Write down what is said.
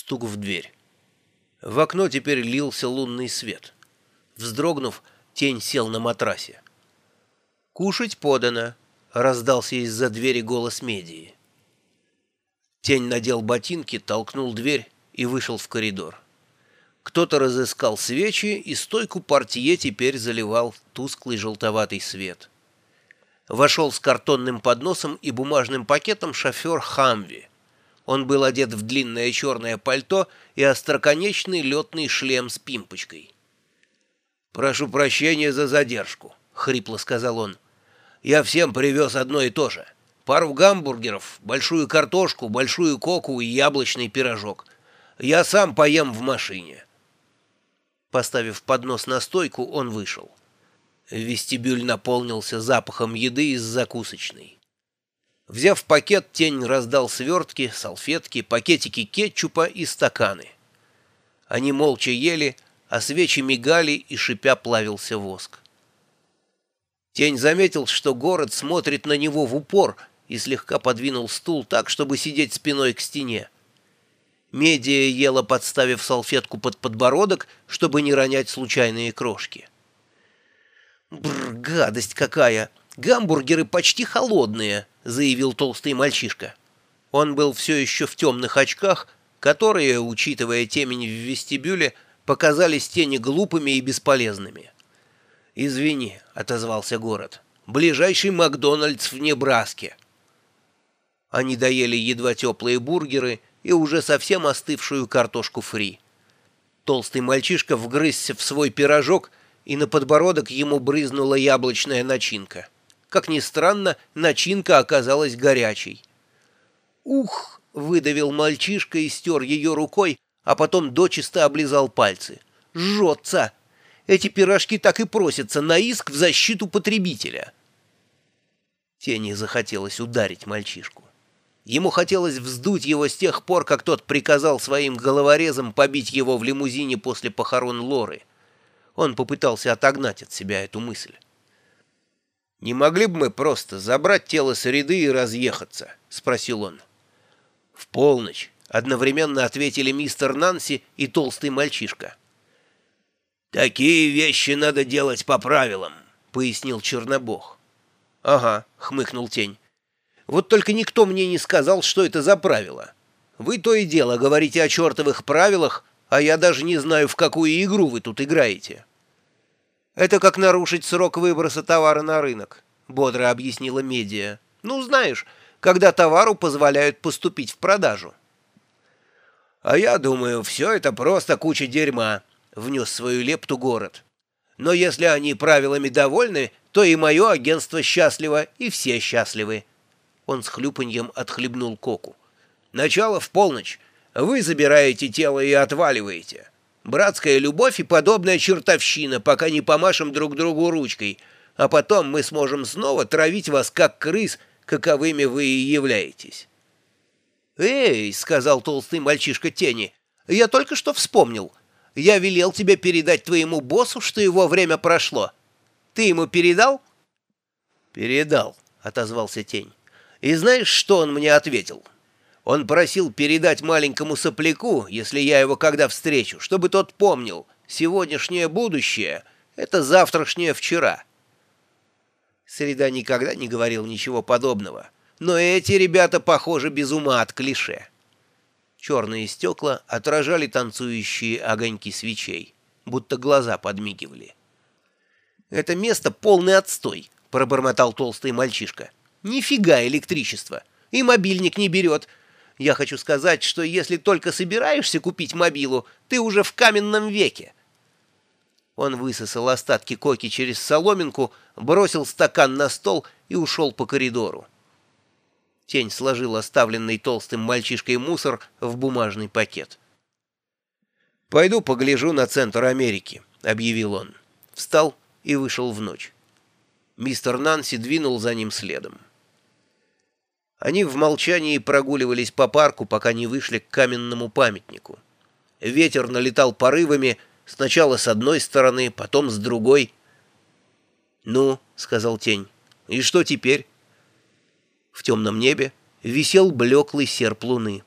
Стук в дверь. В окно теперь лился лунный свет. Вздрогнув, тень сел на матрасе. «Кушать подано», — раздался из-за двери голос Медии. Тень надел ботинки, толкнул дверь и вышел в коридор. Кто-то разыскал свечи, и стойку портье теперь заливал тусклый желтоватый свет. Вошел с картонным подносом и бумажным пакетом шофер Хамви. Он был одет в длинное черное пальто и остроконечный летный шлем с пимпочкой. «Прошу прощения за задержку», — хрипло сказал он. «Я всем привез одно и то же. Пару гамбургеров, большую картошку, большую коку и яблочный пирожок. Я сам поем в машине». Поставив поднос на стойку, он вышел. Вестибюль наполнился запахом еды из закусочной. Взяв пакет, тень раздал свертки, салфетки, пакетики кетчупа и стаканы. Они молча ели, а свечи мигали и шипя плавился воск. Тень заметил, что город смотрит на него в упор и слегка подвинул стул так, чтобы сидеть спиной к стене. Медия ела, подставив салфетку под подбородок, чтобы не ронять случайные крошки. «Бррр, гадость какая! Гамбургеры почти холодные!» — заявил толстый мальчишка. Он был все еще в темных очках, которые, учитывая темень в вестибюле, показались тени глупыми и бесполезными. «Извини», — отозвался город, — «ближайший Макдональдс в Небраске». Они доели едва теплые бургеры и уже совсем остывшую картошку фри. Толстый мальчишка вгрызся в свой пирожок, и на подбородок ему брызнула яблочная начинка. Как ни странно, начинка оказалась горячей. «Ух!» — выдавил мальчишка и стер ее рукой, а потом дочисто облизал пальцы. «Жжется! Эти пирожки так и просятся на иск в защиту потребителя!» Тени захотелось ударить мальчишку. Ему хотелось вздуть его с тех пор, как тот приказал своим головорезам побить его в лимузине после похорон Лоры. Он попытался отогнать от себя эту мысль. «Не могли бы мы просто забрать тело с ряды и разъехаться?» — спросил он. «В полночь», — одновременно ответили мистер Нанси и толстый мальчишка. «Такие вещи надо делать по правилам», — пояснил Чернобог. «Ага», — хмыкнул Тень. «Вот только никто мне не сказал, что это за правило. Вы то и дело говорите о чертовых правилах, а я даже не знаю, в какую игру вы тут играете». «Это как нарушить срок выброса товара на рынок», — бодро объяснила медиа. «Ну, знаешь, когда товару позволяют поступить в продажу». «А я думаю, все это просто куча дерьма», — внес свою лепту город. «Но если они правилами довольны, то и мое агентство счастливо, и все счастливы». Он с хлюпаньем отхлебнул коку. «Начало в полночь. Вы забираете тело и отваливаете. Братская любовь и подобная чертовщина, пока не помашем друг другу ручкой, а потом мы сможем снова травить вас, как крыс, каковыми вы и являетесь». «Эй!» — сказал толстый мальчишка тени. «Я только что вспомнил. Я велел тебе передать твоему боссу, что его время прошло. Ты ему передал?» «Передал», — отозвался тень. «И знаешь, что он мне ответил?» Он просил передать маленькому сопляку, если я его когда встречу, чтобы тот помнил, сегодняшнее будущее — это завтрашнее вчера. Среда никогда не говорил ничего подобного, но эти ребята, похоже, без ума от клише. Черные стекла отражали танцующие огоньки свечей, будто глаза подмигивали. «Это место полный отстой», — пробормотал толстый мальчишка. «Нифига электричество! И мобильник не берет, я хочу сказать, что если только собираешься купить мобилу, ты уже в каменном веке. Он высосал остатки коки через соломинку, бросил стакан на стол и ушел по коридору. Тень сложил оставленный толстым мальчишкой мусор в бумажный пакет. «Пойду погляжу на центр Америки», — объявил он. Встал и вышел в ночь. Мистер Нанси двинул за ним следом. Они в молчании прогуливались по парку, пока не вышли к каменному памятнику. Ветер налетал порывами, сначала с одной стороны, потом с другой. «Ну», — сказал тень, — «и что теперь?» В темном небе висел блеклый серп луны.